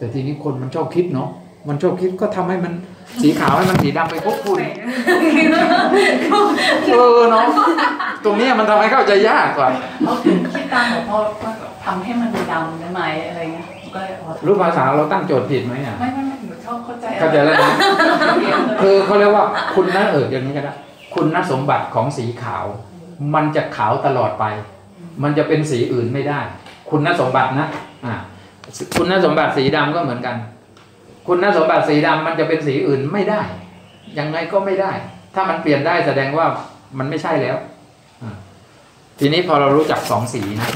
แต่ทีนี้คนมันชอบคิดเนาะมันชอบคิดก็ทำให้มันสีขาวให้มันสีดำไปควบคุมเออเนาะตรงเนี้ยมันทำให้เข้าใจยากกว่าเอาคิดตามหลวงพ่อว่าทำให้มันดำได้ไหมอะไรเงี้ยก็เลยอ๋อรู้ภาษาเราตั้งโจทย์ผิดไหมอะไม่ไม่ไม่หนูชอบเข้าใจเข้าใจแล้วนะเรียนเลยคือเขาเรียกว่าคุณนะเอออย่างนี้ก็ได้คุณนสมบัติของสีขาว มันจะขาวตลอดไป มันจะเป็นสีอื่นไม่ได้ คุณสมบัตินะอ่า คุณสมบัติสีดำก็เหมือนกัน คุณสมบัติสีดำมันจะเป็นสีอื่นไม่ได้ ยังไงก็ไม่ได้ ถ้ามันเปลี่ยนได้แสดงว่ามันไม่ใช่แล้ว ทีนี้พอเรารู้จักสองสีนะ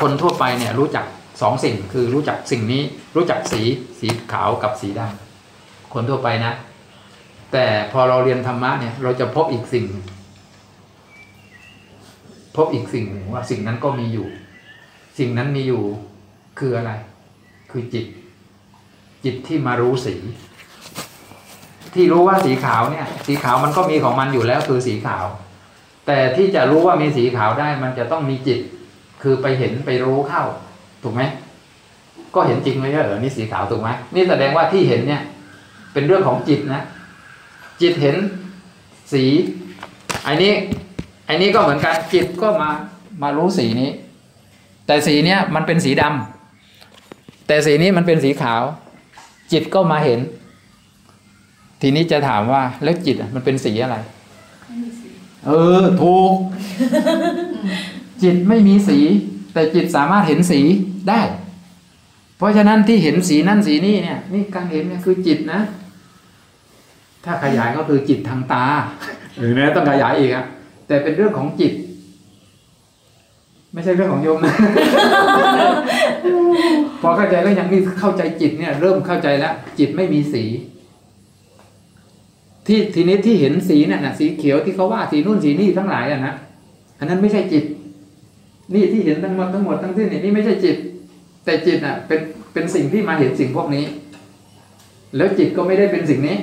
คนทั่วไปเนี่ยรู้จักสองสิ่งคือรู้จักสิ่งนี้ รู้จักสีสีขาวกับสีดำคนทั่วไปนะ แต่พอเราเรียนธรรมะเนี่ย เราจะพบอีกสิ่ง พบอีกสิ่งหนึ่งว่าสิ่งนั้นก็มีอยู่ สิ่งนั้นมีอยู่คืออะไร คือจิต จิตที่มารู้สี ที่รู้ว่าสีขาวเนี่ย สีขาวมันก็มีของมันอยู่แล้วคือสีขาว แต่ที่จะรู้ว่ามีสีขาวได้ มันจะต้องมีจิต คือไปเห็นไปรู้เข้า ถูกไหมก็เห็นจริงไม่ใช่เหรอนี่สีขาวถูกไหมนี่แสดงว่าที่เห็นเนี่ย เป็นเรื่องของจิตนะ จิตเห็นสีไอ้นี้ไอ้นี้ก็เหมือนกันจิตก็มามารู้สีนี้ แต่สีเนี้ยมันเป็นสีดำ แต่สีนี้มันเป็นสีขาว จิตก็มาเห็น ทีนี้จะถามว่าแล้วจิตอะมันเป็นสีอะไรไม่มีสีเออถูก จิตไม่มีสี แต่จิตสามารถเห็นสีได้ เพราะฉะนั้นที่เห็นสีนั่นสีนี่เนี่ย นี่การเห็นเนี่ยคือจิตนะ ถ้าขยายก็คือจิตทางตาหรือนะต้องขยายอีกอะแต่เป็นเรื่องของจิต ไม่ใช่เรื่องของโยมนะ พอเข้าใจแล้วยังนี่เข้าใจจิตเนี่ย เริ่มเข้าใจแล้ว จิตไม่มีสี ที่ทีนี้ที่เห็นสีน่ะนะสีเขียวที่เขาว่าสีนู่นสีนี่ทั้งหลายอะนะอันนั้นไม่ใช่จิต นี่ที่เห็นทั้งหมดทั้งหมดทั้งสิ้นเนี่ยนี่ไม่ใช่จิต แต่จิตอะ เป็นเป็นสิ่งที่มาเห็นสิ่งพวกนี้ แล้วจิตก็ไม่ได้เป็นสิ่งนี้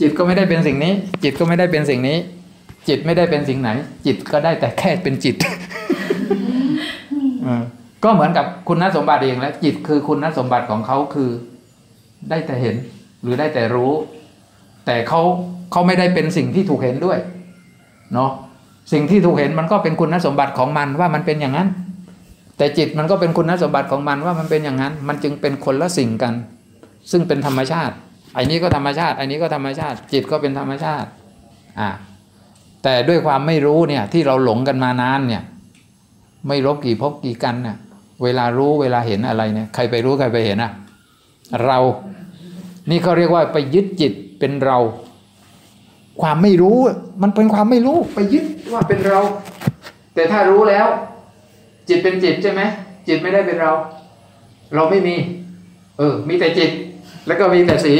จิตก็ไม่ได้เป็นสิ่งนี้ จิตก็ไม่ได้เป็นสิ่งนี้ จิตไม่ได้เป็นสิ่งไหน จิตก็ได้แต่แค่เป็นจิตเออ ก็เหมือนกับคุณสมบัติเองแล้วจิตคือคุณสมบัติของเขาคือ ได้แต่เห็น หรือได้แต่รู้ แต่เขาเขาไม่ได้เป็นสิ่งที่ถูกเห็นด้วยเนาะสิ่งที่ถูกเห็นมันก็เป็นคุณสมบัติของมันว่ามันเป็นอย่างนั้น แต่จิตมันก็เป็นคุณสมบัติของมันว่ามันเป็นอย่างนั้น มันจึงเป็นคนละสิ่งกัน ซึ่งเป็นธรรมชาติไอ้นี้ก็ธรรมชาติไอ้นี้ก็ธรรมชาติ จิตก็เป็นธรรมชาติอ่าแต่ด้วยความไม่รู้เนี่ยที่เราหลงกันมานานเนี่ย ไม่รบกี่พบกี่กันเนี่ย เวลารู้เวลาเห็นอะไรเนี่ยใครไปรู้ใครไปเห็นอะเรา นี่เขาเรียกว่าไปยึดจิตเป็นเรา ความไม่รู้มันเป็นความไม่รู้ไปยึดว่าเป็นเรา แต่ถ้ารู้แล้ว จิตเป็นจิตใช่ไหมจิตไม่ได้เป็นเรา เราไม่มี เออ มีแต่จิต แล้วก็มีแต่สี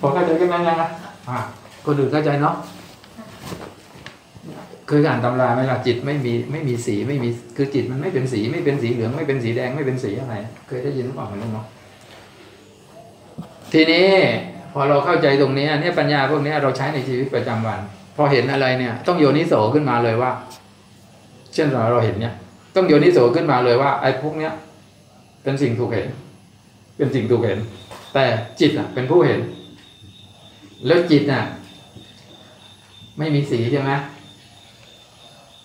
พอเข้าใจกันไหมยังอะอะคนอื่นเข้าใจเนาะ คยอ่านตำราไหมล่ะจิตไม่มีไม่มีสีไม่มีคือจิตมันไม่เป็นสี ไม่เป็นสีเหลืองไม่เป็นสีแดงไม่เป็นสีอะไร เคยได้ยินหรือเปล่าไม่รู้เนาะทีนี้พอเราเข้าใจตรงนี้เนี่ยปัญญาพวกนี้เราใช้ในชีวิตประจำวัน พอเห็นอะไรเนี่ย ต้องโยนิโสขึ้นมาเลยว่า เช่นเราเราเห็นเนี่ย ต้องโยนิโสขึ้นมาเลยว่าไอ้พวกเนี้ยเป็นสิ่งถูกเห็น เป็นสิ่งถูกเห็น แต่จิตอะ เป็นผู้เห็น แล้วจิตน่ะ ไม่มีสีใช่ไหม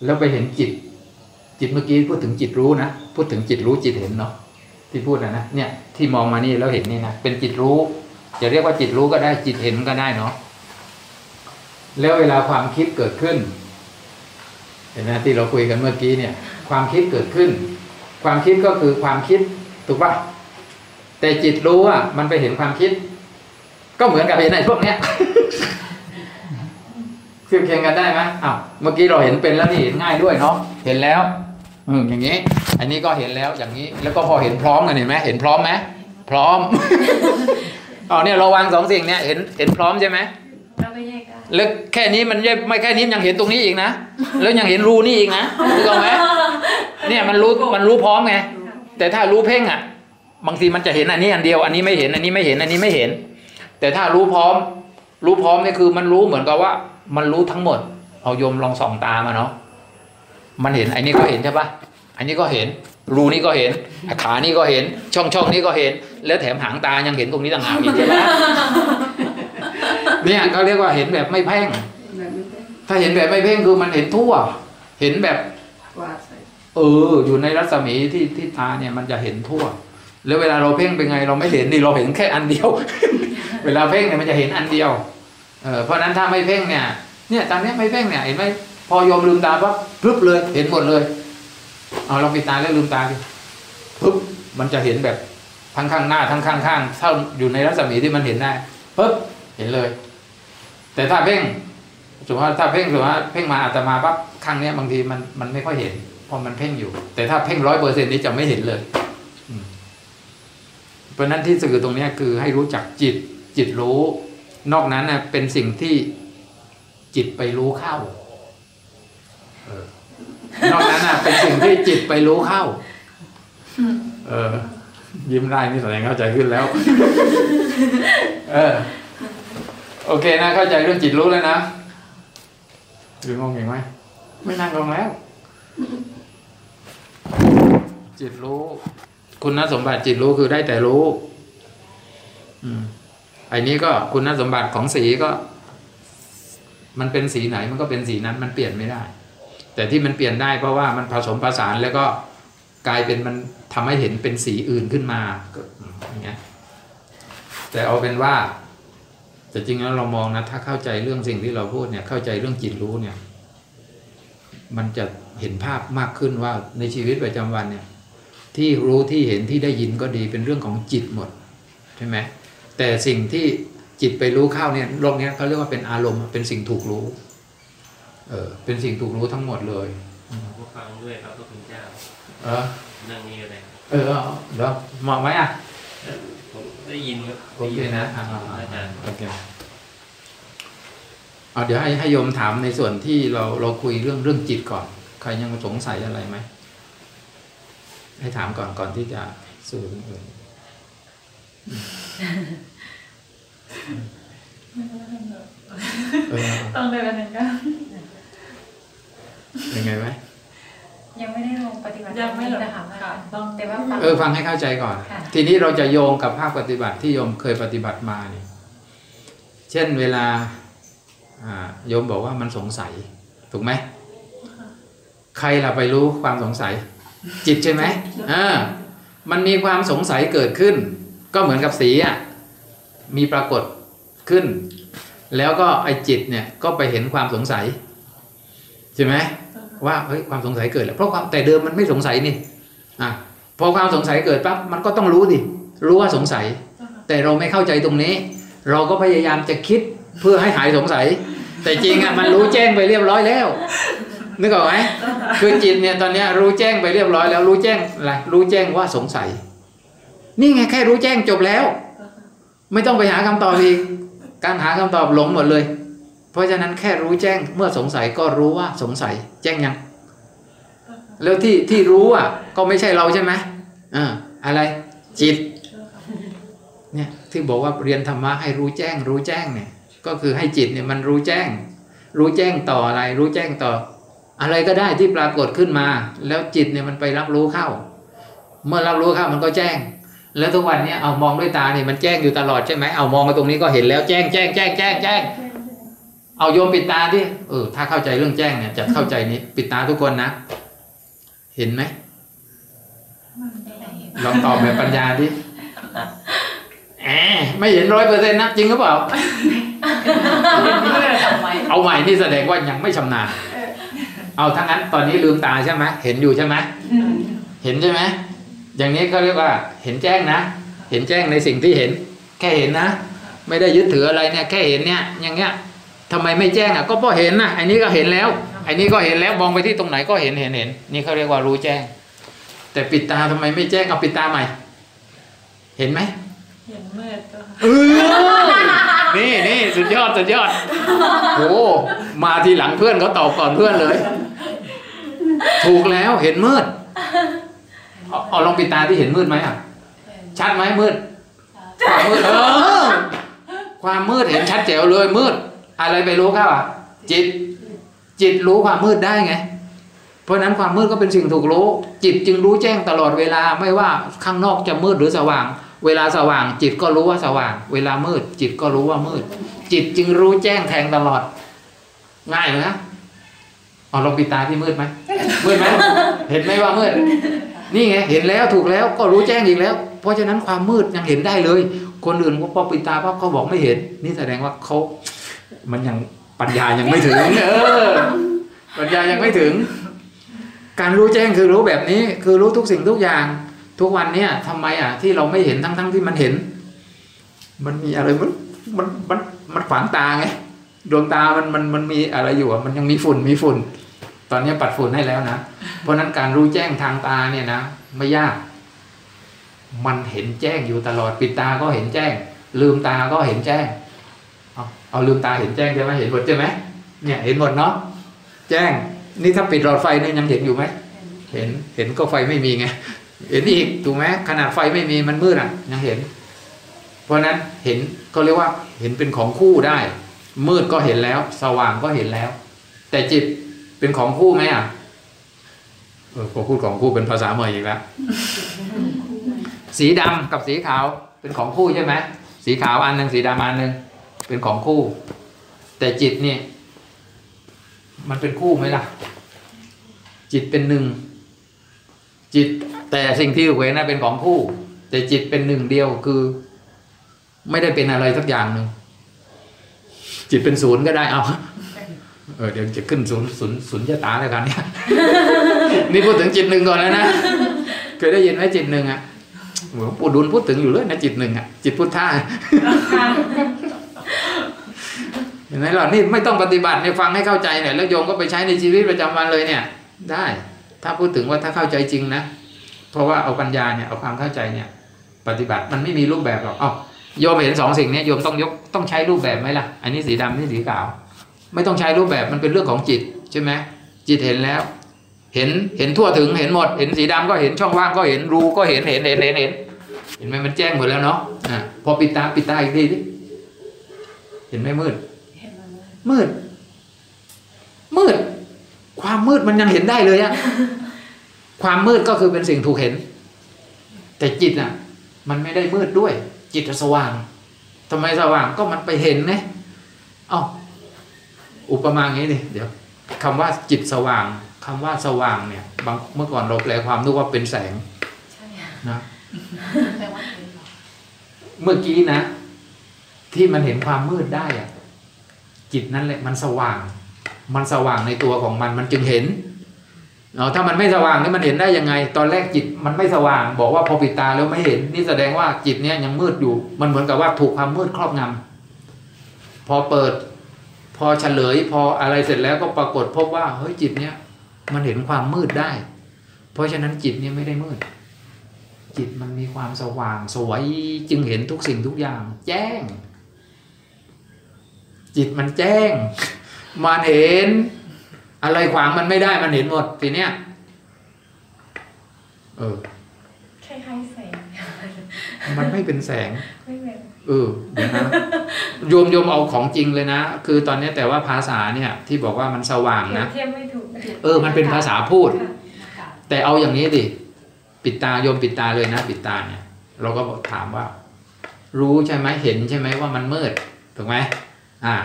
แล้วไปเห็นจิต จิตเมื่อกี้พูดถึงจิตรู้นะพูดถึงจิตรู้จิตเห็นเนาะที่พูดนะนะเนี่ยที่มองมานี่แล้วเห็นนี่นะเป็นจิตรู้จะเรียกว่าจิตรู้ก็ได้จิตเห็นก็ได้เนาะแล้วเวลาความคิดเกิดขึ้น เห็นไหมที่เราคุยกันเมื่อกี้เนี่ย ความคิดเกิดขึ้น ความคิดก็คือความคิดถูกปะแต่จิตรู้อะมันไปเห็นความคิด ก็เหมือนกับเห็นไอ้พวกเนี้ย ทียบเคียงกันได้ไหมอ้าวเมื่อกี้เราเห็นเป็นแล้วนี่เห็นง่ายด้วยเนาะเห็นแล้วอืมอย่างนี้ อันนี้ก็เห็นแล้วอย่างนี้แล้วก็พอเห็นพร้อมกันเห็นไหมเห็นพร้อมไหมพร้อมอ๋อเนี่ยเราวางสองสิ่งเนี่ยเห็นเห็นพร้อมใช่ไหมเราไม่แยกได้แล้วแค่นี้มันไม่ไม่แค่นี้ยังเห็นตรงนี้อีกนะแล้วยังเห็นรูนี่อีกนะถูกต้องไหมเนี่ยมันรู้มันรู้พร้อมไงแต่ถ้ารู้เพ่งอะ บางทีมันจะเห็นอันนี้อันเดียว อันนี้ไม่เห็นอันนี้ไม่เห็นอันนี้ไม่เห็น แต่ถ้ารู้พร้อม รู้พร้อมนี่คือมันรู้เหมือนกับว่า มันรู้ทั้งหมด เอาโยมลองส่องตามาเนาะมันเห็นอันนี้ก็เห็นใช่ปะอันนี้ก็เห็น รูนี้ก็เห็น ขานี้ก็เห็น ช่องช่องนี้ก็เห็น แล้วแถมหางตายังเห็นตรงนี้ต่างหากอีกใช่ไหมเนี่ยเขาเรียกว่าเห็นแบบไม่เพ่งแบบนี้ได้ถ้าเห็นแบบไม่เพ่งคือมันเห็นทั่ว เห็นแบบกวาดใส่เออ อยู่ในรัศมีที่ที่ตาเนี่ยมันจะเห็นทั่ว แล้วเวลาเราเพ่งเป็นไงเราไม่เห็นนี่เราเห็นแค่อันเดียว เวลาเพ่งเนี่ยมันจะเห็นอันเดียว เพราะนั้นถ้าไม่เพ่งเนี่ย เนี่ยตอนนี้ไม่เพ่งเนี่ยเห็นไหมพอโยมลืมตาปั๊บพรึบเลย เห็นหมดเลย เอาลองปิดตาแล้วลืมตาดิปึ๊บมันจะเห็นแบบทั้งข้างหน้าทั้งข้างข้างเท่าอยู่ในรัศมีที่มันเห็นได้ปึ๊บเห็นเลย แต่ถ้าเพ่งสมมติว่าถ้าเพ่งสมมติว่าเพ่งมาอาตมาปั๊บข้างเนี้ยบางทีมันมันไม่ค่อยเห็นเพราะมันเพ่งอยู่ แต่ถ้าเพ่งร้อยเปอร์เซ็นต์นี้จะไม่เห็นเลยเพราะนั้นที่สื่อตรงนี้คือให้รู้จักจิตจิตรู้ นอกนั้นน่ะเป็นสิ่งที่จิตไปรู้เข้าออนอกนั้นน่ะเป็นสิ่งที่จิตไปรู้เข้า เออ ยิ้มได้นี่แสดงเข้าใจขึ้นแล้ว เออ โอเคนะ เข้าใจเรื่องจิตรู้แล้วนะหรืองงเห็นไหมไม่นั่งลงแล้ว จิตรู้ คุณสมบัติจิตรู้คือได้แต่รู้ อืม อ้นี้ก็คุณสมบัติของสีก็ มันเป็นสีไหนมันก็เป็นสีนั้นมันเปลี่ยนไม่ได้ แต่ที่มันเปลี่ยนได้เพราะว่ามันผสมผสานแล้วก็กลายเป็นมันทำให้เห็นเป็นสีอื่นขึ้นมาก็อย่างเงี้ยแต่เอาเป็นว่า แต่จริงแล้วเรามองนะถ้าเข้าใจเรื่องสิ่งที่เราพูดเนี่ยเข้าใจเรื่องจิตรู้เนี่ย มันจะเห็นภาพมากขึ้นว่าในชีวิตประจำวันเนี่ย ที่รู้ที่เห็นที่ได้ยินก็ดีเป็นเรื่องของจิตหมดใช่ไหม แต่สิ่งที่จิตไปรู้เข้าเนี่ยโลกเนี้ยเขาเรียกว่าเป็นอารมณ์เป็นสิ่งถูกรู้ เออ เป็นสิ่งถูกรู้ทั้งหมดเลยผู้ฟังด้วยครับพระคุณเจ้า เออนั่งนี่ก็ได้เออเอาเดี๋ยวเหมาะไหมอะผมได้ยินครับโอเคนะอ่าอาจารย์โอเคเอาเดี๋ยวให้ให้โยมถามในส่วนที่เราเราคุยเรื่องเรื่องจิตก่อน ใครยังสงสัยอะไรไหมให้ถามก่อนก่อนที่จะสู่เรื่องอื่นเออ ต้องเดินหนึ่งก็เป็นไงไหมยังไม่ได้ลงปฏิบัติยังไม่หรอกนะคะค่ะต้องแต่ว่าฟังเออฟังให้เข้าใจก่อนค่ะทีนี้เราจะโยงกับภาคปฏิบัติที่โยมเคยปฏิบัติมาเนี่ยเช่นเวลาอ่าโยมบอกว่ามันสงสัย ถูกไหมใครล่ะไปรู้ความสงสัย จิตใช่ไหมอ่ามันมีความสงสัยเกิดขึ้น ก็เหมือนกับสีอะมีปรากฏขึ้น แล้วก็ไอ้จิตเนี่ยก็ไปเห็นความสงสัยใช่ไหมว่าเฮ้ยความสงสัยเกิดแล้วเพราะความแต่เดิมมันไม่สงสัยนี่อะพอความสงสัยเกิดปั๊บมันก็ต้องรู้ดิรู้ว่าสงสัย แต่เราไม่เข้าใจตรงนี้ เราก็พยายามจะคิดเพื่อให้หายสงสัย แต่จริงอะมันรู้แจ้งไปเรียบร้อยแล้วนึกออกไหมคือจิตเนี่ยตอนเนี้รู้แจ้งไปเรียบร้อยแล้วรู้แจ้งอะไรรู้แจ้งว่าสงสัย นี่ไงแค่รู้แจ้งจบแล้ว ไม่ต้องไปหาคำตอบอีกการหาคำตอบหลงหมดเลย เพราะฉะนั้นแค่รู้แจ้งเมื่อสงสัยก็รู้ว่าสงสัย แจ้งยัง แล้วที่ที่รู้อะ ก็ไม่ใช่เราใช่ไหมอ่าอะไร จิต เนี่ยที่บอกว่าเรียนธรรมะให้รู้แจ้ง รู้แจ้งเนี่ย ก็คือให้จิตเนี่ยมันรู้แจ้ง รู้แจ้งต่ออะไร รู้แจ้งต่อ อะไรก็ได้ที่ปรากฏขึ้นมา แล้วจิตเนี่ยมันไปรับรู้เข้า เมื่อรับรู้เข้ามันก็แจ้ง แล้วทุกวันเนี้ยเอามองด้วยตาเนี่ยมันแจ้งอยู่ตลอดใช่ไหมเอามองมาตรงนี้ก็เห็นแล้วแจ้งแจ้งแจ้งแจ้งแจ้งเอาโยมปิดตาดิเออถ้าเข้าใจเรื่องแจ้งเนี่ยจะเข้าใจนี้ปิดตาทุกคนนะ เห็นไหมลองตอบแบบปัญญาดิแอบไม่เห็นร้อยเปอร์เซ็นต์นะจริงหรือเปล่า เอาใหม่นี่แสดงว่ายังไม่ชำนาญเอาทั้งนั้นตอนนี้ลืมตาใช่ไหมเห็นอยู่ใช่ไหมเห็นใช่ไหม อย่างนี้เขาเรียกว่าเห็นแจ้งนะ เห็นแจ้งในสิ่งที่เห็น แค่เห็นนะ ไม่ได้ยึดถืออะไรเนี่ยแค่เห็นเนี่ยอย่างเงี้ยทำไมไม่แจ้งอะก็เพราะเห็นนะอันนี้ก็เห็นแล้วอันนี้ก็เห็นแล้วมองไปที่ตรงไหนก็เห็นเห็นเห็นนี่เขาเรียกว่ารู้แจ้ง แต่ปิดตาทำไมไม่แจ้งเอาปิดตาใหม่ เห็นไหมเห็นมืดก็เออนี่นี่สุดยอดสุดยอดโอ้มาทีหลังเพื่อนเขาตอบก่อนเพื่อนเลย ถูกแล้วเห็นมืด เอาเอาลองปิดตาที่เห็นมืดไหมอะ ชัดไหมมืดความมืดเออความมืดเห็นชัดแจ๋วเลยมืด อะไรไปรู้เข้าอะ จิต จิตรู้ความมืดได้ไง เพราะฉะนั้นความมืดก็เป็นสิ่งถูกรู้ จิตจึงรู้แจ้งตลอดเวลาไม่ว่าข้างนอกจะมืดหรือสว่าง เวลาสว่าง จิตก็รู้ว่าสว่าง เวลามืด จิตก็รู้ว่ามืด จิตจึงรู้แจ้งแทงตลอด ง่ายไหมฮะเอาลองปิดตาที่มืดไหมมืดไหมเห็นไหมว่ามืด นี่ไงเห็นแล้วถูกแล้วก็รู้แจ้งอีกแล้ว เพราะฉะนั้นความมืดยังเห็นได้เลย คนอื่นพอปิดตาปั๊บเขาบอกไม่เห็น นี่แสดงว่าเขามันยังปัญญายังไม่ถึงเออปัญญายังไม่ถึง การรู้แจ้งคือรู้แบบนี้ คือรู้ทุกสิ่งทุกอย่าง ทุกวันเนี้ยทำไมอะ ที่เราไม่เห็นทั้งทั้งที่มันเห็น มันมีอะไรมันมันมันมันขวางตาไงดวงตามันมันมันมีอะไรอยู่อะมันยังมีฝุ่นมีฝุ่นต อนนี้ปัดฝุ่นให้แล้วนะ เพราะนั้นการรู้แจ้งทางตาเนี่ยนะไม่ยาก มันเห็นแจ้งอยู่ตลอดปิดตาก็เห็นแจ้ง ลืมตาก็เห็นแจ้ง เอาเอาลืมตาเห็นแจ้งใช่ไหมเห็นหมดใช่ไหมเนี่ยเห็นหมดเนาะแจ้ง นี่ถ้าปิดหลอดไฟเนี่ยยังเห็นอยู่ไหมเห็นเห็นก็ไฟไม่มีไงเห็นอีกถูกไหมขนาดไฟไม่มีมันมืดอะ ยังเห็น เพราะฉะนั้นเห็นก็เรียกว่าเห็นเป็นของคู่ได้ มืดก็เห็นแล้ว สว่างก็เห็นแล้ว แต่จิต เป็นของคู่ไหมอะเออพอพูดของคู่เป็นภาษาเมยอีกแล้ว สีดำกับสีขาวเป็นของคู่ใช่ไหมสีขาวอันหนึ่งสีดำอันหนึ่งเป็นของคู่ แต่จิตเนี่ยมันเป็นคู่ไหมล่ะ จิตเป็นหนึ่งจิตแต่สิ่งที่เห็นนะเป็นของคู่ แต่จิตเป็นหนึ่งเดียวคือ ไม่ได้เป็นอะไรสักอย่างหนึ่งจิตเป็นศูนย์ก็ได้เอา เออเดี๋ยวจะขึ้นศูนย์ศูนย์ศูนย์ยตาแล้วกันเนี่ยนี่พูดถึงจิตหนึ่งก่อนแล้วนะเคยได้ยินไหมจิตหนึ่งอะหลวงปู่ดุลพูดถึงอยู่เลยนะจิตหนึ่งอะจิตพุทธะเห็นไหมล่ะนี่ไม่ต้องปฏิบัติในฟังให้เข้าใจเนี่ยแล้วโยมก็ไปใช้ในชีวิตประจำวันเลยเนี่ย ได้ ถ้าพูดถึงว่าถ้าเข้าใจจริงนะเพราะว่าเอาปัญญาเนี่ยเอาความเข้าใจเนี่ย ปฏิบัติมันไม่มีรูปแบบหรอกเอ้าโยมเห็นสองสิ่งเนี้ยโยมต้องยกต้องใช้รูปแบบไหมล่ะ อันนี้สีดำนี่สีขาว ไม่ต้องใช้รูปแบบมันเป็นเรื่องของจิตใช่ไหมจิตเห็นแล้ว เห็นเห็นทั่วถึงเห็นหมด เห็นสีดำก็เห็นช่องว่างก็เห็นรูก็เห็นเห็นเห็นเห็นเห็นเห็นไหมมันแจ้งหมดแล้วเนาะอะพอปิดตาปิดตาอีกทีดิเห็นไหมมืด มืด มืด ความมืดมันยังเห็นได้เลยอะความมืดก็คือเป็นสิ่งถูกเห็น แต่จิตอะ มันไม่ได้มืดด้วย จิตสว่างทำไมสว่างก็มันไปเห็นไงเอ้า อุปมาอย่างนี้ดิเดี๋ยวคำว่าจิตสว่างคำว่าสว่างเนี่ยบางเมื่อก่อนเราแปลความนึกว่าเป็นแสงใช่ค่ะนะแปลว่าเห็นเหรอเมื่อกี้นะ ที่มันเห็นความมืดได้อะจิตนั่นแหละมันสว่าง มันสว่างในตัวของมันมันจึงเห็นเอาถ้ามันไม่สว่างนี่มันเห็นได้ยังไง ตอนแรกจิตมันไม่สว่าง บอกว่าพอปิดตาแล้วไม่เห็น นี่แสดงว่าจิตเนี้ยยังมืดอยู่ มันเหมือนกับว่าถูกความมืดครอบงำพอเปิด พอเฉลยพออะไรเสร็จแล้วก็ปรากฏพบว่าเฮ้ยจิตเนี้ยมันเห็นความมืดได้ เพราะฉะนั้นจิตเนี่ยไม่ได้มืด จิตมันมีความสว่างสวยจึงเห็นทุกสิ่งทุกอย่าง แจ้ง จิตมันแจ้ง มันเห็น อะไรขวางมันไม่ได้มันเห็นหมดทีเนี้ยเออคล้ายๆแสง มันไม่เป็นแสงไม่เป็น เออเดี๋ยวนะโยมโยมเอาของจริงเลยนะ คือตอนนี้แต่ว่าภาษาเนี่ยที่บอกว่ามันสว่างเปรียนะบเทียบไม่ถูกเออ มันเป็นภาษาพูดค่ะนะคะแต่เอาอย่างนี้ดิปิดตาโยมปิดตาเลยนะ ปิดตาเนี่ย เราก็บอกถามว่า รู้ใช่ไหมเห็นใช่ไหมว่ามันมืดถูกไหมอ่า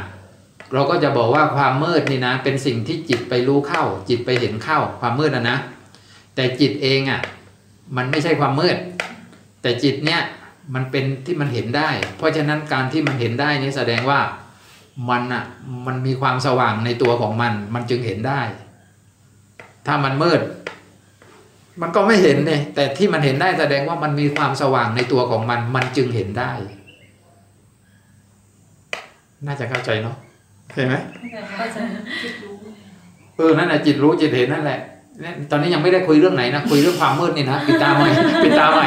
เราก็จะบอกว่าความมืดนี่นะ เป็นสิ่งที่จิตไปรู้เข้า จิตไปเห็นเข้า ความมืดนะนะแต่จิตเองอะ มันไม่ใช่ความมืด แต่จิตเนี่ย มันเป็นที่มันเห็นได้ เพราะฉะนั้นการที่มันเห็นได้นี่แสดงว่ามันอะมันมีความสว่างในตัวของมัน มันจึงเห็นได้ ถ้ามันมืด มันก็ไม่เห็นเนี่ยแต่ที่มันเห็นได้แสดงว่ามันมีความสว่างในตัวของมัน มันจึงเห็นได้ น่าจะเข้าใจเนาะเห็นไหมเข้าใจคิดรู้เออนั่นแหละจิตรู้จิตเห็นนั่นแหละตอนนี้ยังไม่ได้คุยเรื่องไหนนะคุยเรื่องความมืดนี่นะปิดตาใหม่ปิดตาใหม่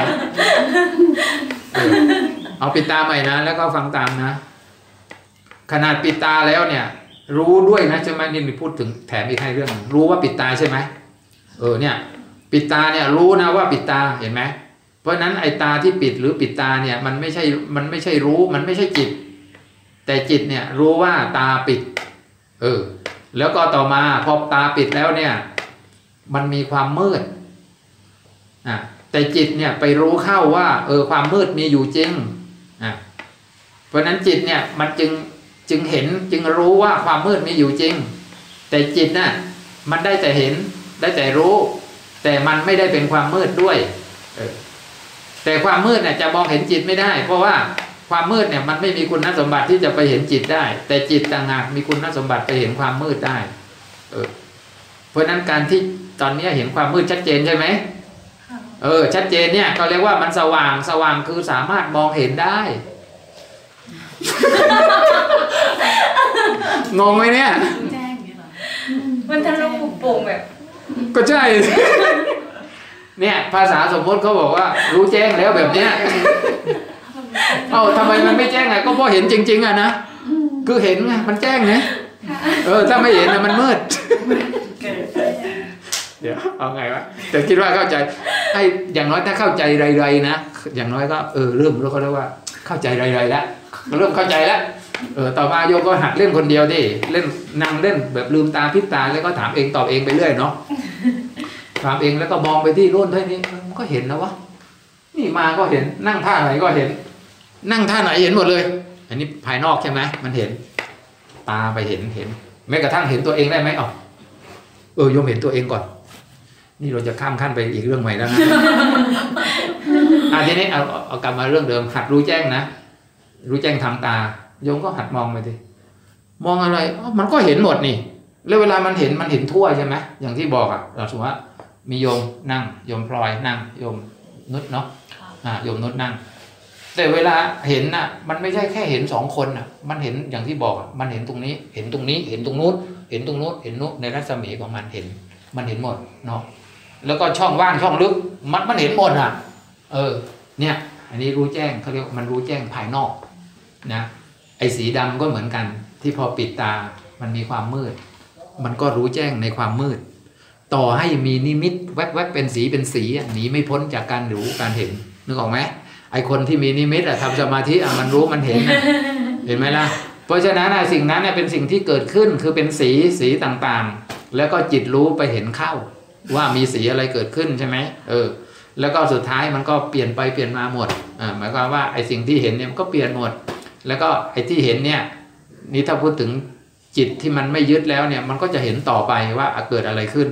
เออเอาปิดตาใหม่นะแล้วก็ฟังตามนะ ขนาดปิดตาแล้วเนี่ย รู้ด้วยนะใช่ไหมนี่มีพูดถึงแถมอีกให้เรื่องหนึ่งรู้ว่าปิดตาใช่ไหมเออเนี่ย ปิดตาเนี่ยรู้นะว่าปิดตาเห็นไหมเพราะฉะนั้นไอ้ตาที่ปิดหรือปิดตาเนี่ยมันไม่ใช่มันไม่ใช่รู้มันไม่ใช่จิต แต่จิตเนี่ยรู้ว่าตาปิด เออ แล้วก็ต่อมาพอตาปิดแล้วเนี่ย มันมีความมืดอะ แต่จิตเนี่ยไปรู้เข้าว่า เออความมืดมีอยู่จริงอะเพราะนั้นจิตเนี่ยมันจึงจึงเห็นจึงรู้ว่าความมืดมีอยู่จริง แต่จิตน่ะมันได้แต่เห็นได้แต่รู้ แต่มันไม่ได้เป็นความมืดด้วยแต่ความมืดเนี่ยจะมองเห็นจิตไม่ได้ เพราะว่าความมืดเนี่ยมันไม่มีคุณสมบัติที่จะไปเห็นจิตได้ แต่จิตต่างหากมีคุณสมบัติไปเห็นความมืดได้ เออเพราะนั้นการที่ตอนนี้เห็นความมืดชัดเจนใช่ไหม เออชัดเจนเนี่ยเขาเรียกว่ามันสว่างสว่างคือสามารถมองเห็นได้งงไหมเนี่ยรู้แจ้งอย่างนี้เหรอมันทะลุปุโป่งแบบ ก็ใช่ เนี่ยภาษาสมมติเขาบอกว่า รู้แจ้งแล้วแบบเนี้ยเอ้าทำไมมันไม่แจ้งไงก็เพราะเห็นจริง ๆอะนะคือเห็นไงมันแจ้งไงเออ ถ้าไม่เห็นนะมันมืด เดี๋ยวเอาไงวะแต่คิดว่าเข้าใจให้อย่างน้อยถ้าเข้าใจไรๆนะอย่างน้อยก็เออเริ่มรู้เขาเรียกว่า เข้าใจไรๆแล้วเริ่มเข้าใจแล้วเออต่อมาโยมก็หัดเล่นคนเดียวดิเล่นนั่งเล่นแบบลืมตาพิบตาแล้วก็ถามเองตอบเองไปเรื่อยเนาะถามเองแล้วก็มองไปที่รุ่นเท่านี้ก็เห็นนะวะนี่มาก็เห็นนั่งท่าไหนก็เห็น นั่งท่าไหนเห็นหมดเลย อันนี้ภายนอกใช่ไหมมันเห็น ตาไปเห็นเห็นแม้กระทั่งเห็นตัวเองได้ไหมอ๋อเออโยมเห็นตัวเองก่อน นี่เราจะข้ามขั้นไปอีกเรื่องใหม่แล้วนะอะทีนี้เอาเอาเอากลับมาเรื่องเดิม หัดรู้แจ้งนะ รู้แจ้งทางตาโยมก็หัดมองไปดิมองอะไรอ๋อมันก็เห็นหมดนี่ แล้วเวลามันเห็นมันเห็นทั่วใช่ไหมอย่างที่บอกอะเราสมมติว่ามีโยมนั่งโยมพลอยนั่งโยมนุชเนาะค่ะอ่าโยมนุชนั่ง แต่เวลาเห็นน่ะ มันไม่ใช่แค่เห็นสองคนน่ะ มันเห็นอย่างที่บอกอะมันเห็นตรงนี้ เห็นตรงนี้ เห็นตรงนู้นเห็นตรงนู้นเห็นนู้นในรัศมีของมันเห็น มันเห็นหมดเนาะ แล้วก็ช่องว่างช่องลึก มันมันเห็นหมดอะ เออ เนี่ย อันนี้รู้แจ้งเขาเรียกว่ามันรู้แจ้งภายนอกนะไอ้สีดำก็เหมือนกัน ที่พอปิดตามันมีความมืด มันก็รู้แจ้งในความมืด ต่อให้มีนิมิตแวบๆเป็นสีเป็นสีอะหนีไม่พ้นจากการรู้การเห็นนึกออกไหมไอคนที่มีนิมิตอะทำสมาธิอะมันรู้มันเห็นนะเห็นไหมล่ะเพราะฉะนั้นอะสิ่งนั้นเนี่ยเป็นสิ่งที่เกิดขึ้นคือเป็นสีสีต่างๆ แล้วก็จิตรู้ไปเห็นเข้า ว่ามีสีอะไรเกิดขึ้นใช่ไหมเออ แล้วก็สุดท้ายมันก็เปลี่ยนไปเปลี่ยนมาหมดอ่าหมายความว่าไอสิ่งที่เห็นเนี่ยมันก็เปลี่ยนหมด แล้วก็ไอที่เห็นเนี่ยนี่ถ้าพูดถึงจิตที่มันไม่ยึดแล้วเนี่ย มันก็จะเห็นต่อไปว่าเกิดอะไรขึ้น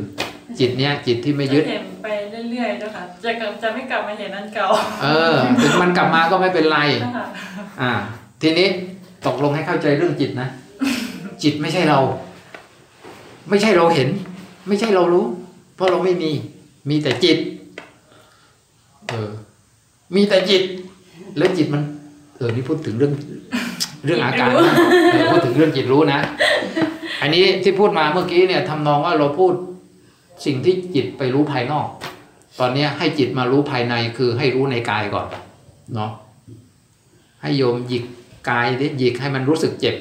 จิตเนี่ยจิตที่ไม่ยึดจะเห็นไปเรื่อยๆเจ้าค่ะจะกลับจะไม่กลับมาเห็นอันเก่า เออถึงมันกลับมาก็ไม่เป็นไรเจ้าค่ะอ่า ทีนี้ตกลงให้เข้าใจเรื่องจิตนะจิตไม่ใช่เรา ไม่ใช่เราเห็น ไม่ใช่เรารู้เพ ราะเราไม่มี มีแต่จิต เออ มีแต่จิต แล้วจิตมัน เออนี่พูดถึงเรื่อง เรื่องอาการนะเออพูดถึงเรื่องจิตรู้นะ อันนี้ที่พูดมาเมื่อกี้เนี่ยทำนองว่าเราพูดสิ่งที่จิตไปรู้ภายนอก ตอนเนี้ยให้จิตมารู้ภายในคือให้รู้ในกายก่อน เนาะ ให้โยมหยิกกายดิหยิกให้มันรู้สึกเจ็บ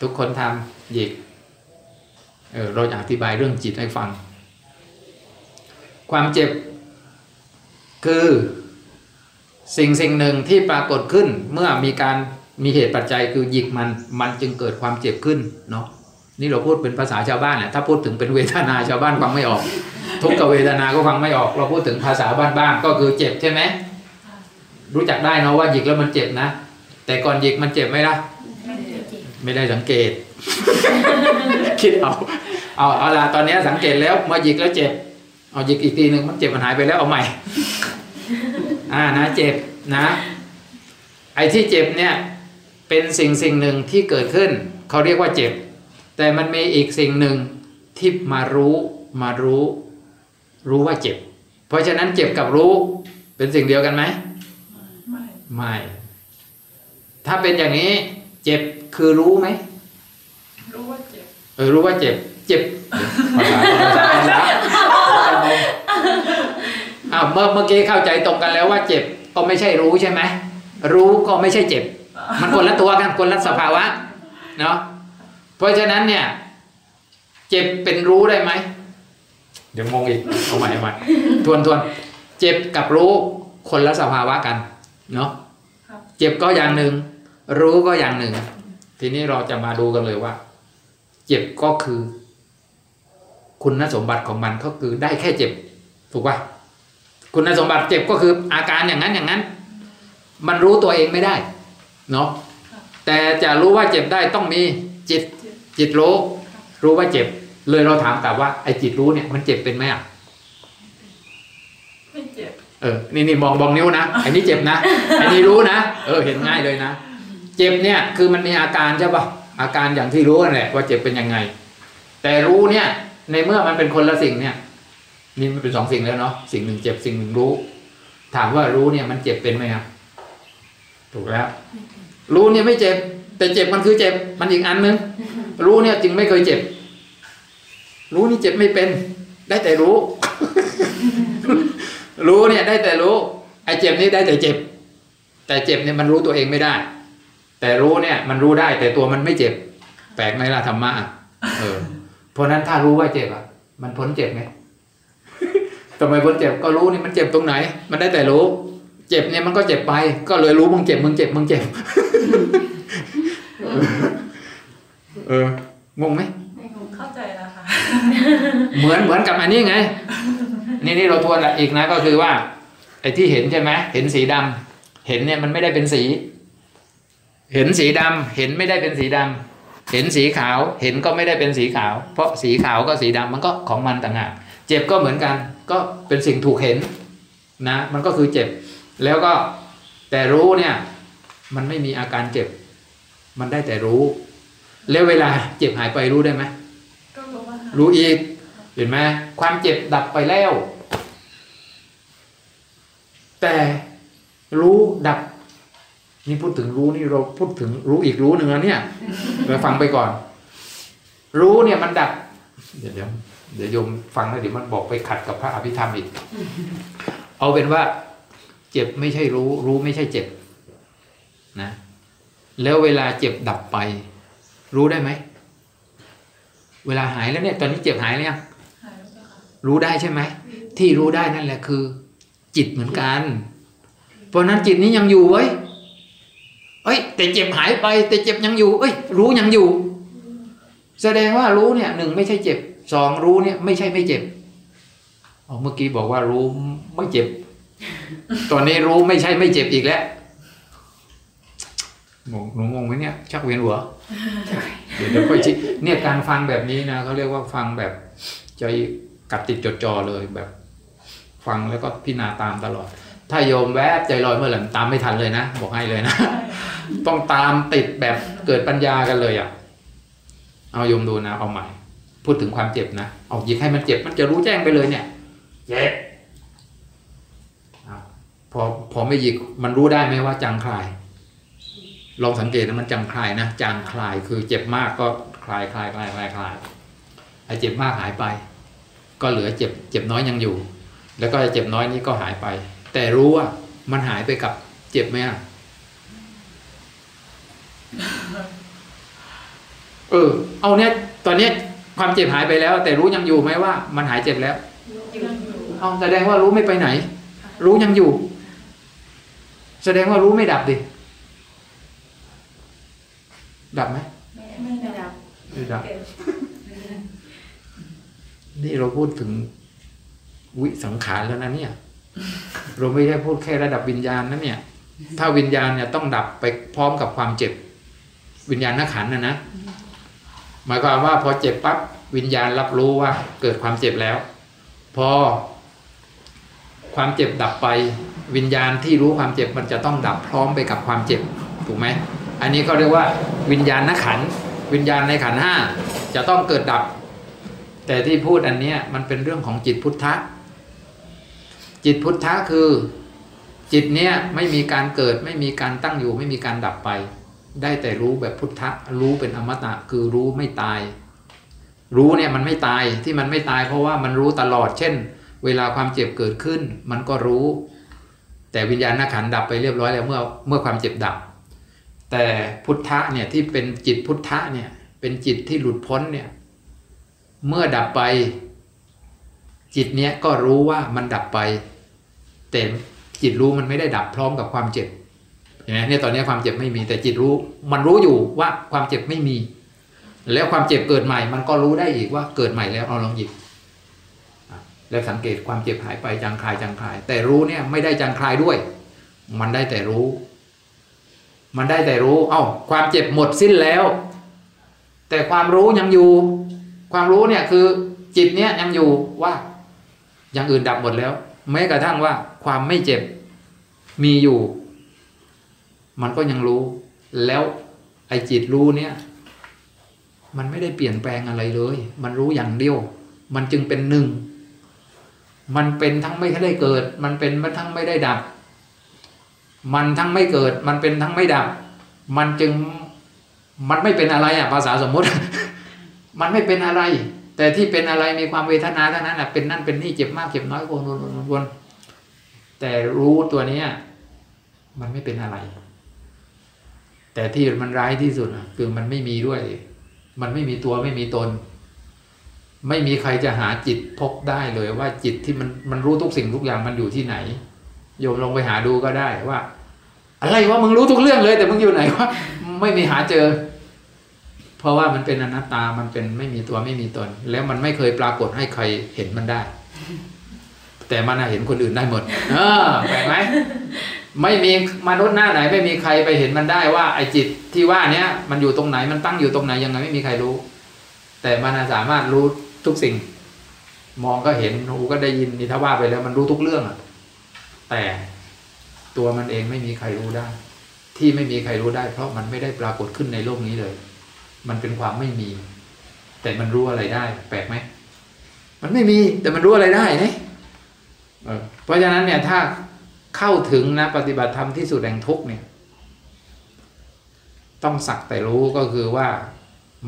ทุกคนทำหยิก เออเราจะอธิบายเรื่องจิตให้ฟัง ความเจ็บ คือสิ่งสิ่งหนึ่งที่ปรากฏขึ้นเมื่อมีการมีเหตุปัจจัยคือหยิกมันมันจึงเกิดความเจ็บขึ้นเนาะนี่เราพูดเป็นภาษาชาวบ้านแหละถ้าพูดถึงเป็นเวทนาชาวบ้านฟังไม่ออก ทุกขเวทนาก็ฟังไม่ออก เราพูดถึงภาษาบ้านๆก็คือเจ็บใช่ไหมรู้จักได้เนาะว่าหยิกแล้วมันเจ็บนะ แต่ก่อนหยิกมันเจ็บไหมล่ะไม่ได้สังเกต คิดเอาเอาเอาละตอนนี้สังเกตแล้วมาหยิกแล้วเจ็บ เอาหยิกอีกทีหนึ่งมันเจ็บมันหายไปแล้วเอาใหม่ อ่านะเจ็บนะ ไอ้ที่เจ็บเนี่ยเป็นสิ่งสิ่งหนึ่งที่เกิดขึ้น เขาเรียกว่าเจ็บ แต่มันมีอีกสิ่งหนึ่งที่มารู้มารู้ รู้ว่าเจ็บ เพราะฉะนั้นเจ็บกับรู้เป็นสิ่งเดียวกันไหมไม่ไม่ถ้าเป็นอย่างนี้ เจ็บคือรู้ไหมรู้ว่าเจ็บเออรู้ว่าเจ็บ เจ็บภาษาภาษาภาษา อ้าวเมื่อเมื่อกี้เข้าใจตรงกันแล้วว่าเจ็บก็ไม่ใช่รู้ใช่ไหมรู้ก็ไม่ใช่เจ็บ มันคนละตัวกันคนละสภาวะเนาะเพราะฉะนั้นเนี่ย เจ็บเป็นรู้ได้ไหมเดี๋ยวงงอีกเอาใหม่เอาใหม่ทวนทวนเจ็บกับรู้คนละสภาวะกันเนาะเจ็บก็อย่างหนึ่งรู้ก็อย่างหนึ่ง ทีนี้เราจะมาดูกันเลยว่า เจ็บก็คือ คุณสมบัติของมันก็คือได้แค่เจ็บ ถูกป่ะ คุณสมบัติเจ็บก็คืออาการอย่างนั้นอย่างนั้น มันรู้ตัวเองไม่ได้เนาะแต่จะรู้ว่าเจ็บได้ต้องมีจิตจิตรู้รู้ว่าเจ็บ เลยเราถามกลับว่าไอ้จิตรู้เนี่ยมันเจ็บเป็นไหมอะไม่เจ็บเออนี่นี่มองมองนิ้วนะไอ้นี่เจ็บนะไอ้นี่รู้นะเออเห็นง่ายเลยนะเจ็บเนี่ยคือมันมีอาการใช่ปะอาการอย่างที่รู้นั่นแหละว่าเจ็บเป็นยังไง แต่รู้เนี่ยในเมื่อมันเป็นคนละสิ่งเนี่ย นี่มันเป็นสองสิ่งแล้วเนาะสิ่งหนึ่งเจ็บสิ่งหนึ่งรู้ ถามว่ารู้เนี่ยมันเจ็บเป็นไหมครับถูกแล้ว รู้เนี่ยไม่เจ็บ แต่เจ็บมันคือเจ็บ มันอีกอันนึงรู้เนี่ยจึงไม่เคยเจ็บ รู้นี่เจ็บไม่เป็น ได้แต่รู้ รู้เนี่ยได้แต่รู้ไอ้เจ็บนี่ได้แต่เจ็บ แต่เจ็บเนี่ยมันรู้ตัวเองไม่ได้ แต่รู้เนี่ยมันรู้ได้แต่ตัวมันไม่เจ็บ แปลกไหมล่ะธรรมะเออเพราะนั้นถ้ารู้ว่าเจ็บอะ มันพ้นเจ็บไง ทำไมพ้นเจ็บก็รู้นี่มันเจ็บตรงไหน มันได้แต่รู้ เจ็บเนี่ยมันก็เจ็บไป ก็เลยรู้มึงเจ็บมึงเจ็บมึงเจ็บ เอองงไหมเข้าใจแล้วค่ะ เหมือนเหมือนกับอันนี้ไง นี่นี่เราทวนละอีกนะก็คือว่า ไอ้ที่เห็นใช่ไหมเห็นสีดำเห็นเนี่ยมันไม่ได้เป็นสี เห็นสีดำเห็นไม่ได้เป็นสีดำเห็นสีขาว เห็นก็ไม่ได้เป็นสีขาว เพราะสีขาวก็สีดำมันก็ของมันต่างหาก เจ็บก็เหมือนกัน ก็เป็นสิ่งถูกเห็นนะมันก็คือเจ็บ แล้วก็แต่รู้เนี่ยมันไม่มีอาการเจ็บ มันได้แต่รู้ แล้วเวลาเจ็บหายไปรู้ได้ไหมก็รู้ว่าหายรู้อีกเห็นไหมความเจ็บดับไปแล้ว แต่รู้ดับ นี่พูดถึงรู้นี่เราพูดถึงรู้อีกรู้หนึ่งแล้วเนี่ยเราฟังไปก่อน รู้เนี่ยมันดับ เดี๋ยวเดี๋ยว เดี๋ยวโยมฟังแล้วเดี๋ยวมันบอกไปขัดกับพระอภิธรรมอีก เอาเป็นว่า เจ็บไม่ใช่รู้ รู้ไม่ใช่เจ็บ นะ แล้วเวลาเจ็บดับไป รู้ได้ไหม เวลาหายแล้วเนี่ย ตอนนี้เจ็บหายแล้วยังหายแล้วค่ะรู้ได้ใช่ไหม ที่รู้ได้นั่นแหละคือ จิตเหมือนกัน เพราะฉะนั้นจิตนี้ยังอยู่เว้ยเอ้ย แต่เจ็บหายไป แต่เจ็บยังอยู่ เอ้ย รู้ยังอยู่ แสดงว่ารู้เนี่ยหนึ่งไม่ใช่เจ็บ สองรู้เนี่ยไม่ใช่ไม่เจ็บอ๋อเมื่อกี้บอกว่ารู้ไม่เจ็บ ตอนนี้รู้ไม่ใช่ไม่เจ็บอีกแล้วงงหนูงงไหมเนี่ย ชักเวียนหัวเดี๋ยวเดี๋ยวค่อยชี้เนี่ยการฟังแบบนี้นะเขาเรียกว่าฟังแบบใจกัดติดจดจ่อเลยแบบ ฟังแล้วก็พิจารณาตามตลอด ถ้าโยมแวบใจลอยเมื่อไหร่ตามไม่ทันเลยนะ บอกให้เลยนะ ต้องตามติดแบบเกิดปัญญากันเลยอะ เอาโยมดูนะเอาใหม่ พูดถึงความเจ็บนะเอาหยิกให้มันเจ็บมันจะรู้แจ้งไปเลยเนี่ยเจ็บอ้าวพอพอไม่หยิกมันรู้ได้ไหมว่าจางคลาย ลองสังเกตนะมันจางคลายนะจางคลายคือเจ็บมากก็คลายคลายคลายคลายคลายไอ้เจ็บมากหายไป ก็เหลือเจ็บเจ็บน้อยยังอยู่ แล้วก็ไอ้เจ็บน้อยนี้ก็หายไป แต่รู้ว่ามันหายไปกับเจ็บไหมอะเออ เอาเนี่ยตอนเนี้ย ความเจ็บหายไปแล้ว แต่รู้ยังอยู่ไหมว่า มันหายเจ็บแล้วยังอยู่เอาแสดงว่ารู้ไม่ไปไหน รู้ยังอยู่ แสดงว่ารู้ไม่ดับดิดับไหมไม่ได้ดับไม่ดับ นี่เราพูดถึงวิสังขารแล้วนะเนี่ย เราไม่ใช่พูดแค่ระดับวิญญาณนะเนี่ย ถ้าวิญญาณเนี่ยต้องดับไปพร้อมกับความเจ็บ วิญญาณนักขันธ์นะนะ หมายความว่าพอเจ็บปั๊บวิญญาณรับรู้ว่าเกิดความเจ็บแล้ว พอ ความเจ็บดับไป วิญญาณที่รู้ความเจ็บมันจะต้องดับพร้อมไปกับความเจ็บถูกไหมอันนี้เขาเรียกว่า วิญญาณนักขัน วิญญาณในขันห้าจะต้องเกิดดับ แต่ที่พูดอันนี้มันเป็นเรื่องของจิตพุทธะ จิตพุทธะคือ จิตเนี้ยไม่มีการเกิดไม่มีการตั้งอยู่ ไม่มีการดับไป ได้แต่รู้แบบพุทธะรู้เป็นอมตะคือรู้ไม่ตาย รู้เนี่ยมันไม่ตายที่มันไม่ตายเพราะว่ามันรู้ตลอด เช่น เวลาความเจ็บเกิดขึ้น มันก็รู้ แต่วิญญาณนักขันดับไปเรียบร้อยแล้วเมื่อเมื่อความเจ็บดับ แต่พุทธะเนี่ยที่เป็นจิตพุทธะเนี่ยเป็นจิตที่หลุดพ้นเนี่ยเมื่อดับไป จิตเนี้ยก็รู้ว่ามันดับไปแต่จิตรู้มันไม่ได้ดับพร้อมกับความเจ็บ เห็นไหมเนี่ยตอนนี้ความเจ็บไม่มีแต่จิตรู้ มันรู้อยู่ว่าความเจ็บไม่มี แล้วความเจ็บเกิดใหม่ มันก็รู้ได้อีกว่าเกิดใหม่แล้วเอาลองหยิบแล้วสังเกตความเจ็บหายไปจางคลายจางคลาย แต่รู้เนี่ยไม่ได้จางคลายด้วย มันได้แต่รู้ มันได้แต่รู้ เอ้า ความเจ็บหมดสิ้นแล้ว แต่ความรู้ยังอยู่ ความรู้เนี่ยคือจิตเนี่ยยังอยู่ว่าอย่างอื่นดับหมดแล้วแม้กระทั่งว่าความไม่เจ็บมีอยู่ มันก็ยังรู้ แล้วไอ้จิตรู้เนี่ย มันไม่ได้เปลี่ยนแปลงอะไรเลย มันรู้อย่างเดียว มันจึงเป็นหนึ่ง มันเป็นทั้งไม่ได้เกิด มันเป็นทั้งไม่ได้ดับ มันทั้งไม่เกิด มันเป็นทั้งไม่ดับ มันจึงมันไม่เป็นอะไรอะภาษาสมมุติ มันไม่เป็นอะไร แต่ที่เป็นอะไรมีความเวทนาเท่านั้นอะเป็นนั่นเป็นนี่เจ็บมากเจ็บน้อยวนวนวนแต่รู้ตัวเนี้ยมันไม่เป็นอะไร แต่ที่มันร้ายที่สุดอะคือมันไม่มีด้วย มันไม่มีตัวไม่มีตน ไม่มีใครจะหาจิตพบได้เลยว่าจิตที่มันมันรู้ทุกสิ่งทุกอย่างมันอยู่ที่ไหน โยมลองไปหาดูก็ได้ว่า อะไรวะมึงรู้ทุกเรื่องเลย แต่มึงอยู่ไหนวะไม่มีหาเจอ เพราะว่ามันเป็นอนัตตามันเป็นไม่มีตัวไม่มีตน แล้วมันไม่เคยปรากฏให้ใครเห็นมันได้ แต่มันเห็นคนอื่นได้หมด เออแปลกไหม ไม่มีมนุษย์หน้าไหน ไม่มีใครไปเห็นมันได้ว่าไอจิตที่ว่าเนี้ยมันอยู่ตรงไหนมันตั้งอยู่ตรงไหนยังไงไม่มีใครรู้ แต่มันสามารถรู้ทุกสิ่ง มองก็เห็นหูก็ได้ยินนี่ถ้าว่าไปแล้วมันรู้ทุกเรื่องอะแต่ตัวมันเองไม่มีใครรู้ได้ ที่ไม่มีใครรู้ได้ เพราะมันไม่ได้ปรากฏขึ้นในโลกนี้เลย มันเป็นความไม่มี แต่มันรู้อะไรได้ แปลกไหมมันไม่มีแต่มันรู้อะไรได้นี่เพราะฉะนั้นเนี่ยถ้า เข้าถึงนะปฏิบัติธรรมที่สุดแห่งทุกเนี่ย ต้องสักแต่รู้ก็คือว่า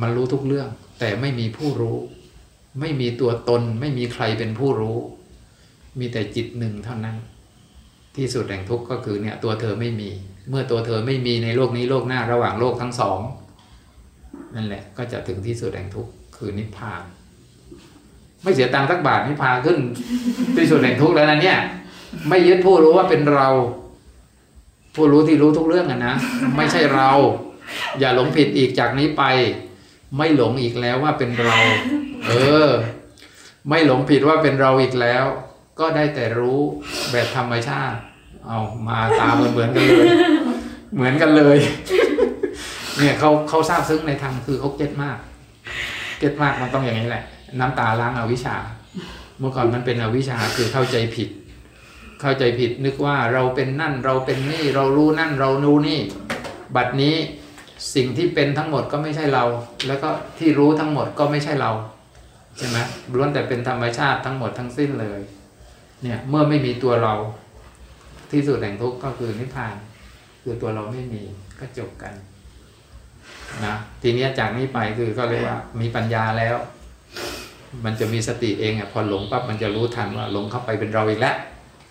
มันรู้ทุกเรื่อง แต่ไม่มีผู้รู้ ไม่มีตัวตน ไม่มีใครเป็นผู้รู้ มีแต่จิตหนึ่งเท่านั้น ที่สุดแห่งทุกข์ก็คือเนี่ย ตัวเธอไม่มี เมื่อตัวเธอไม่มีในโลกนี้โลกหน้าระหว่างโลกทั้งสองนั่นแหละ ก็จะถึงที่สุดแห่งทุกข์คือนิพพาน ไม่เสียตังค์สักบาทนิพพานขึ้นที่สุดแห่งทุกข์แล้วนะเนี่ย ไม่ยึดผู้รู้ว่าเป็นเรา ผู้รู้ที่รู้ทุกเรื่องอะนะไม่ใช่เรา อย่าหลงผิดอีกจากนี้ไป ไม่หลงอีกแล้วว่าเป็นเรา เออ ไม่หลงผิดว่าเป็นเราอีกแล้ว ก็ได้แต่รู้แบบธรรมชาติ เอามาตามเหมือนกันเลย เหมือนกันเลย เนี่ยเขาเขาทราบซึ้งในธรรมคือเขาเก็ตมาก เก็ตมากมันต้องอย่างนี้แหละ น้ำตาล้างอาวิชชา เมื่อก่อนมันเป็นอวิชชาคือเข้าใจผิด เข้าใจผิดนึกว่าเราเป็นนั่นเราเป็นนี่เรารู้นั่นเรารู้นี่ บัดนี้สิ่งที่เป็นทั้งหมดก็ไม่ใช่เรา แล้วก็ที่รู้ทั้งหมดก็ไม่ใช่เราใช่ไหมล้วนแต่เป็นธรรมชาติทั้งหมดทั้งสิ้นเลยเนี่ยเมื่อไม่มีตัวเรา ที่สุดแห่งทุกข์ก็คือนิพพาน คือตัวเราไม่มีก็จบกันนะทีนี้จากนี้ไปคือก็เรียกว่ามีปัญญาแล้ว มันจะมีสติเองอะพอหลงปั๊บมันจะรู้ทันว่าหลงเข้าไปเป็นเราอีกแล้ว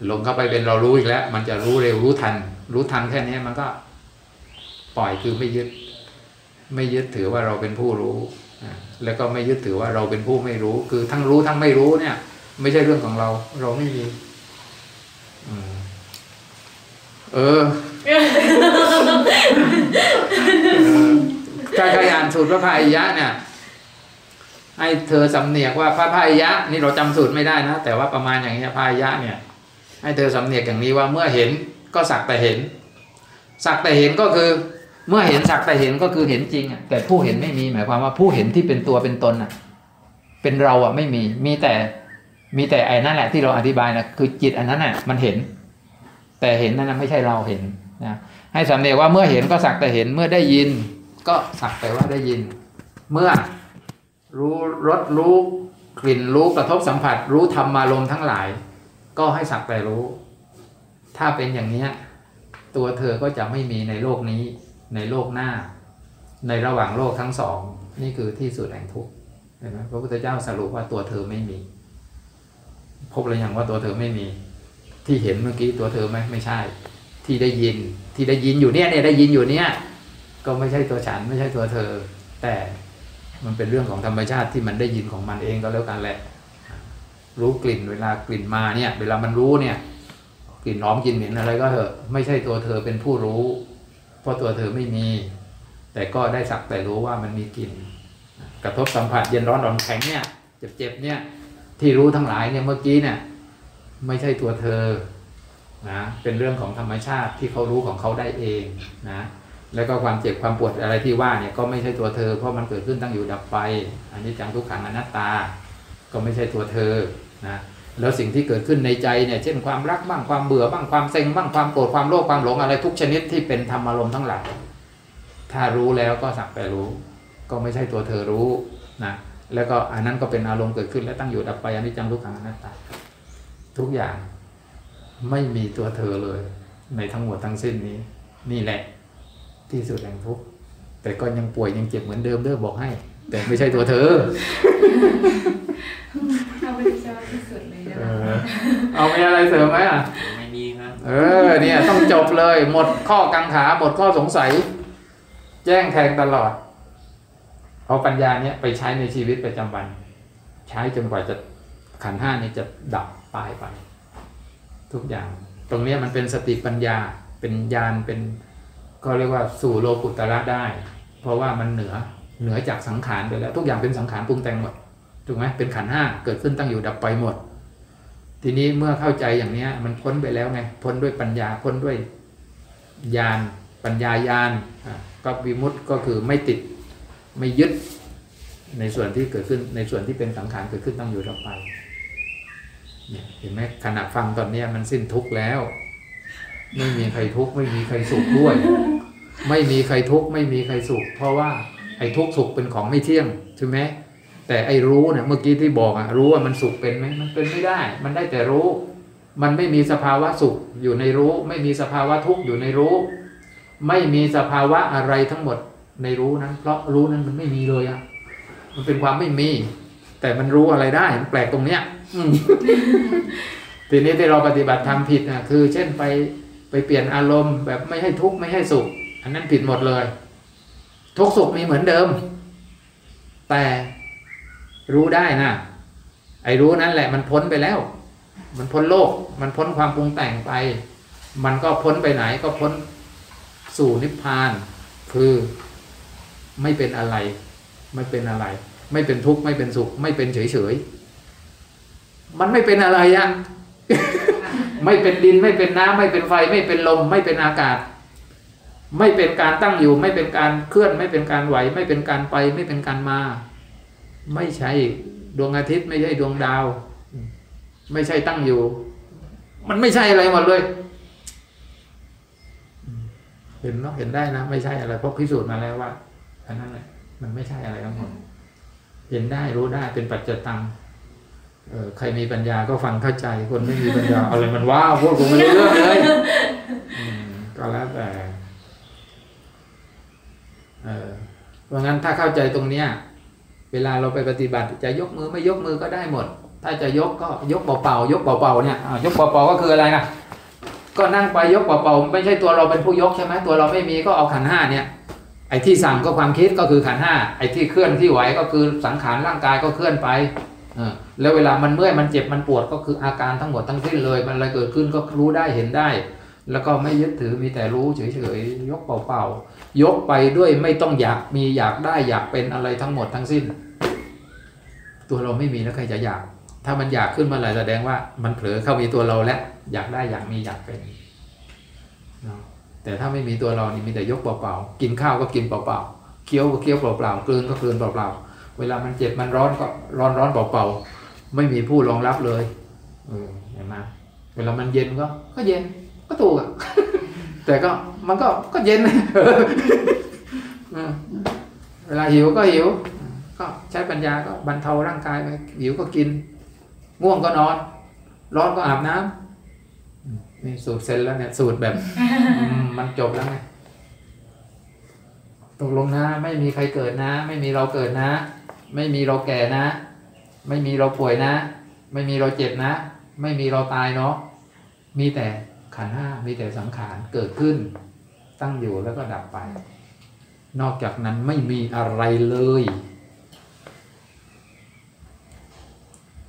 หลงเข้าไปเป็นเรารู้อีกแล้ว มันจะรู้เร็วรู้ทัน รู้ทันแค่นี้มันก็ ปล่อยคือไม่ยึด ไม่ยึดถือว่าเราเป็นผู้รู้แล้วก็ไม่ยึดถือว่าเราเป็นผู้ไม่รู้ คือทั้งรู้ทั้งไม่รู้เนี่ย ไม่ใช่เรื่องของเรา เราไม่มีเออถ้ารอ่านสูตรพระพายยะเนี่ยให้เธอสำเนียกว่าพระพายยะ นี่เราจำสูตรไม่ได้นะแต่ว่าประมาณอย่างนี้ยพายยะเนี่ย ให้เธอสำเนียกอย่างนี้ว่าเมื่อเห็นก็สักแต่เห็น สักแต่เห็นก็คือ เมื่อเห็นสักแต่เห็นก็คือเห็นจริงอะแต่ผู้เห็นไม่มีหมายความว่าผู้เห็นที่เป็นตัวเป็นตนอะเป็นเราอะไม่มีมีแต่มีแต่ไอ้นั่นแหละที่เราอธิบายนะคือจิตอันนั้นน่ะมันเห็น แต่เห็นนั่นไม่ใช่เราเห็นนะให้สำเนียกว่าเมื่อเห็นก็สักแต่เห็นเมื่อได้ยิน ก็สักแต่ว่าได้ยิน เมื่อรู้รสรู้กลิ่นรู้กระทบสัมผัส รู้ธรรมารมณ์ทั้งหลาย ก็ให้สักแต่รู้ ถ้าเป็นอย่างนี้ตัวเธอก็จะไม่มีในโลกนี้ ในโลกหน้า ในระหว่างโลกทั้งสอง นี่คือที่สุดแห่งทุกข์เห็นไหมพระพุทธเจ้าสรุปว่าตัวเธอไม่มี พบเลยอย่างว่าตัวเธอไม่มี ที่เห็นเมื่อกี้ตัวเธอไหมไม่ใช่ ที่ได้ยินที่ได้ยินอยู่เนี่ยเนี่ยได้ยินอยู่เนี่ยก็ไม่ใช่ตัวฉันไม่ใช่ตัวเธอ แต่มันเป็นเรื่องของธรรมชาติที่มันได้ยินของมันเองก็แล้วกันแหละ รู้กลิ่น เวลากลิ่นมาเนี่ย เวลามันรู้เนี่ย กลิ่นหอมกลิ่นเหม็นอะไรก็เถอะ ไม่ใช่ตัวเธอเป็นผู้รู้ เพราะตัวเธอไม่มี แต่ก็ได้สักแต่รู้ว่ามันมีกลิ่น กระทบสัมผัสเย็นร้อนอ่อนแข็งเนี่ย เจ็บๆเนี่ย ที่รู้ทั้งหลายเนี่ยเมื่อกี้เนี่ยไม่ใช่ตัวเธอนะเป็นเรื่องของธรรมชาติที่เขารู้ของเขาได้เองนะแล้วก็ความเจ็บความปวดอะไรที่ว่าเนี่ยก็ไม่ใช่ตัวเธอ เพราะมันเกิดขึ้นตั้งอยู่ดับไป อันนี้จังทุกขังอนัตตา ก็ไม่ใช่ตัวเธอ นะแล้วสิ่งที่เกิดขึ้นในใจเนี่ยเช่นความรักบ้างความเบื่อบ้างความเซ็งบ้างความโกรธความโลภความหลงอะไรทุกชนิดที่เป็นธรรมอารมณ์ทั้งหลายถ้ารู้แล้วก็สักแต่รู้ ก็ไม่ใช่ตัวเธอรู้นะแล้วก็อันนั้นก็เป็นอารมณ์เกิดขึ้นและตั้งอยู่ดับไปอันนี้จังทุกขังอนัตตาทุกอย่างไม่มีตัวเธอเลย ในทั้งหมดทั้งสิ้นนี้ นี่แหละ ที่สุดแห่งทุกข์แต่ก็ยังป่วยยังเจ็บเหมือนเดิมเด้อบอกให้ แต่ไม่ใช่ตัวเธอเราไม่ได้เจอที่สุดเลยนะเออเอามีอะไรเสริมไหมอะไม่มีครับเออเนี่ยต้องจบเลยหมดข้อกังขาหมดข้อสงสัย แจ้งแทงตลอดเอาปัญญาเนี้ยไปใช้ในชีวิตประจำวัน ใช้จนกว่าจะขันธ์ห้านี้จะดับตายไป ทุกอย่าง ตรงเนี้ยมันเป็นสติปัญญาเป็นญาณเป็นก็เรียกว่าสู่โลกุตระได้ เพราะว่ามันเหนือ เหนือจากสังขารไปแล้ว ทุกอย่างเป็นสังขารปรุงแต่งหมดถูกไหมเป็นขันห้าเกิดขึ้นตั้งอยู่ดับไปหมด ทีนี้เมื่อเข้าใจอย่างเนี้ย มันพ้นไปแล้วไงพ้นด้วยปัญญาพ้นด้วยญาณปัญญาญาณก็วิมุตต์ก็คือไม่ติดไม่ยึดในส่วนที่เกิดขึ้นในส่วนที่เป็นสังขารเกิดขึ้นตั้งอยู่ดับไปเนี่ยเห็นไหมขณะฟังตอนเนี้ยมันสิ้นทุกข์แล้ว ไม่มีใครทุกข์ไม่มีใครสุขด้วย ไม่มีใครทุกข์ไม่มีใครสุข เพราะว่า ไอ้ทุกข์สุขเป็นของไม่เที่ยงใช่ไหมแต่ไอ้รู้เนี่ยเมื่อกี้ที่บอกอะรู้ว่ามันสุขเป็นไหมมันเป็นไม่ได้ มันได้แต่รู้ มันไม่มีสภาวะสุขอยู่ในรู้ ไม่มีสภาวะทุกข์อยู่ในรู้ ไม่มีสภาวะอะไรทั้งหมดในรู้นั้น เพราะรู้นั้นมันไม่มีเลยอะมันเป็นความไม่มี แต่มันรู้อะไรได้มันแปลกตรงเนี้ยทีนี้ที่เราปฏิบัติทำผิดนะคือ เช่นไปไปเปลี่ยนอารมณ์แบบไม่ให้ทุกข์ไม่ให้สุข อันนั้นผิดหมดเลย ทุกสุขมีเหมือนเดิม แต่รู้ได้นะไอ้รู้นั่นแหละมันพ้นไปแล้ว มันพ้นโลก มันพ้นความปรุงแต่งไป มันก็พ้นไปไหนก็พ้นสู่นิพพาน คือไม่เป็นอะไร ไม่เป็นอะไร ไม่เป็นทุกข์ไม่เป็นสุข ไม่เป็นเฉยเฉยมันไม่เป็นอะไรอะไม่เป็นดินไม่เป็นน้ำไม่เป็นไฟ ไม่เป็นลม ไม่เป็นอากาศ ไม่เป็นการตั้งอยู่ ไม่เป็นการเคลื่อน ไม่เป็นการไหว ไม่เป็นการไป ไม่เป็นการมา ไม่ใช่ดวงอาทิตย์ไม่ใช่ดวงดาว ไม่ใช่ตั้งอยู่ มันไม่ใช่อะไรหมดเลย เห็นเนาะเห็นได้นะ ไม่ใช่อะไรเพราะพิสูจน์มาแล้วว่าอันนั้นแหละมันไม่ใช่อะไรทั้งหมดเห็นได้รู้ได้เป็นปัจจตังเออใครมีปัญญาก็ฟังเข้าใจคนไม่มีปัญญาอะไรมันว้าวพูดผมไม่รู้เรื่องเลยก็แล้วแต่ เพราะงั้นถ้าเข้าใจตรงเนี้ยเวลาเราไปปฏิบัติจะยกมือไม่ยกมือก็ได้หมด ถ้าจะยกก็ยกเบาๆยกเบาๆเนี่ยยกเบาๆก็คืออะไรนะก็นั่งไปยกเบาๆไม่ใช่ตัวเราเป็นผู้ยกใช่ไหมตัวเราไม่มีก็เอาขันห้าเนี่ยไอ้ที่สั่งก็ความคิดก็คือขันห้าไอ้ที่เคลื่อนที่ไหวก็คือสังขารร่างกายก็เคลื่อนไปเออแล้วเวลามันเมื่อยมันเจ็บมันปวดก็คืออาการทั้งหมดทั้งสิ้นเลย มันอะไรเกิดขึ้นก็รู้ได้เห็นได้ แล้วก็ไม่ยึดถือมีแต่รู้เฉยๆยกเป่าๆ ยกไปด้วยไม่ต้องอยากมีอยากได้อยากเป็นอะไรทั้งหมดทั้งสิ้น ตัวเราไม่มีแล้วใครจะอยาก ถ้ามันอยากขึ้นมาไรแสดงว่ามันเผลอเข้ามีตัวเราแล้วอยากได้อยากมีอยากเป็นแต่ถ้าไม่มีตัวเรานี่มีแต่ยกเปล่าๆกินข้าวก็กินเปล่าๆเคี้ยวก็เคี้ยวเปล่าๆกลืนก็กลืนเปล่าๆเวลามันเจ็บมันร้อนก็ร้อนร้อนเปล่าๆไม่มีผู้รองรับเลยเห็นไหมเวลามันเย็นก็ ก็เย็นก็ถูกอะแต่ก็ มันก็ก็เย็นเวลาหิวก็หิว ก็ใช้ปัญญาก็บรรเทาร่างกายไปหิวก็กิน ง่วงก็นอน ร้อนก็อาบน้ำนี่สูตรเสร็จแล้วเนี่ย สูตรแบบมันจบแล้วไงตกลงนะ ไม่มีใครเกิดนะ ไม่มีเราเกิดนะ ไม่มีเราแก่นะ ไม่มีเราป่วยนะ ไม่มีเราเจ็บนะ ไม่มีเราตายเนาะมีแต่ขันห้ามีแต่สังขารเกิดขึ้น ตั้งอยู่แล้วก็ดับไป นอกจากนั้นไม่มีอะไรเลย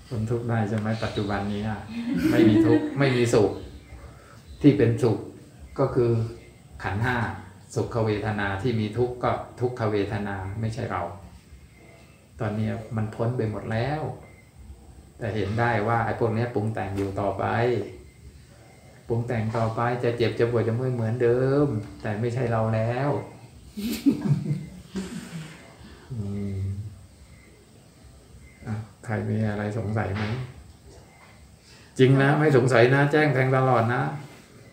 คนทุกข์ได้ใช่ไหมปัจจุบันนี้ไม่มีทุกข์ไม่มีสุข ที่เป็นสุขก็คือขันห้าสุขเวทนาที่มีทุกข์ก็ทุกขเวทนาไม่ใช่เรา ตอนนี้มันพ้นไปหมดแล้ว แต่เห็นได้ว่าไอ้พวกนี้ปรุงแต่งอยู่ต่อไป ปรุงแต่งต่อไปจะเจ็บจะปวดจะเมื่อยเหมือนเดิม แต่ไม่ใช่เราแล้วใครมีอะไรสงสัยไหมจริงนะ ไม่สงสัยนะ แจ้งแทงตลอดนะ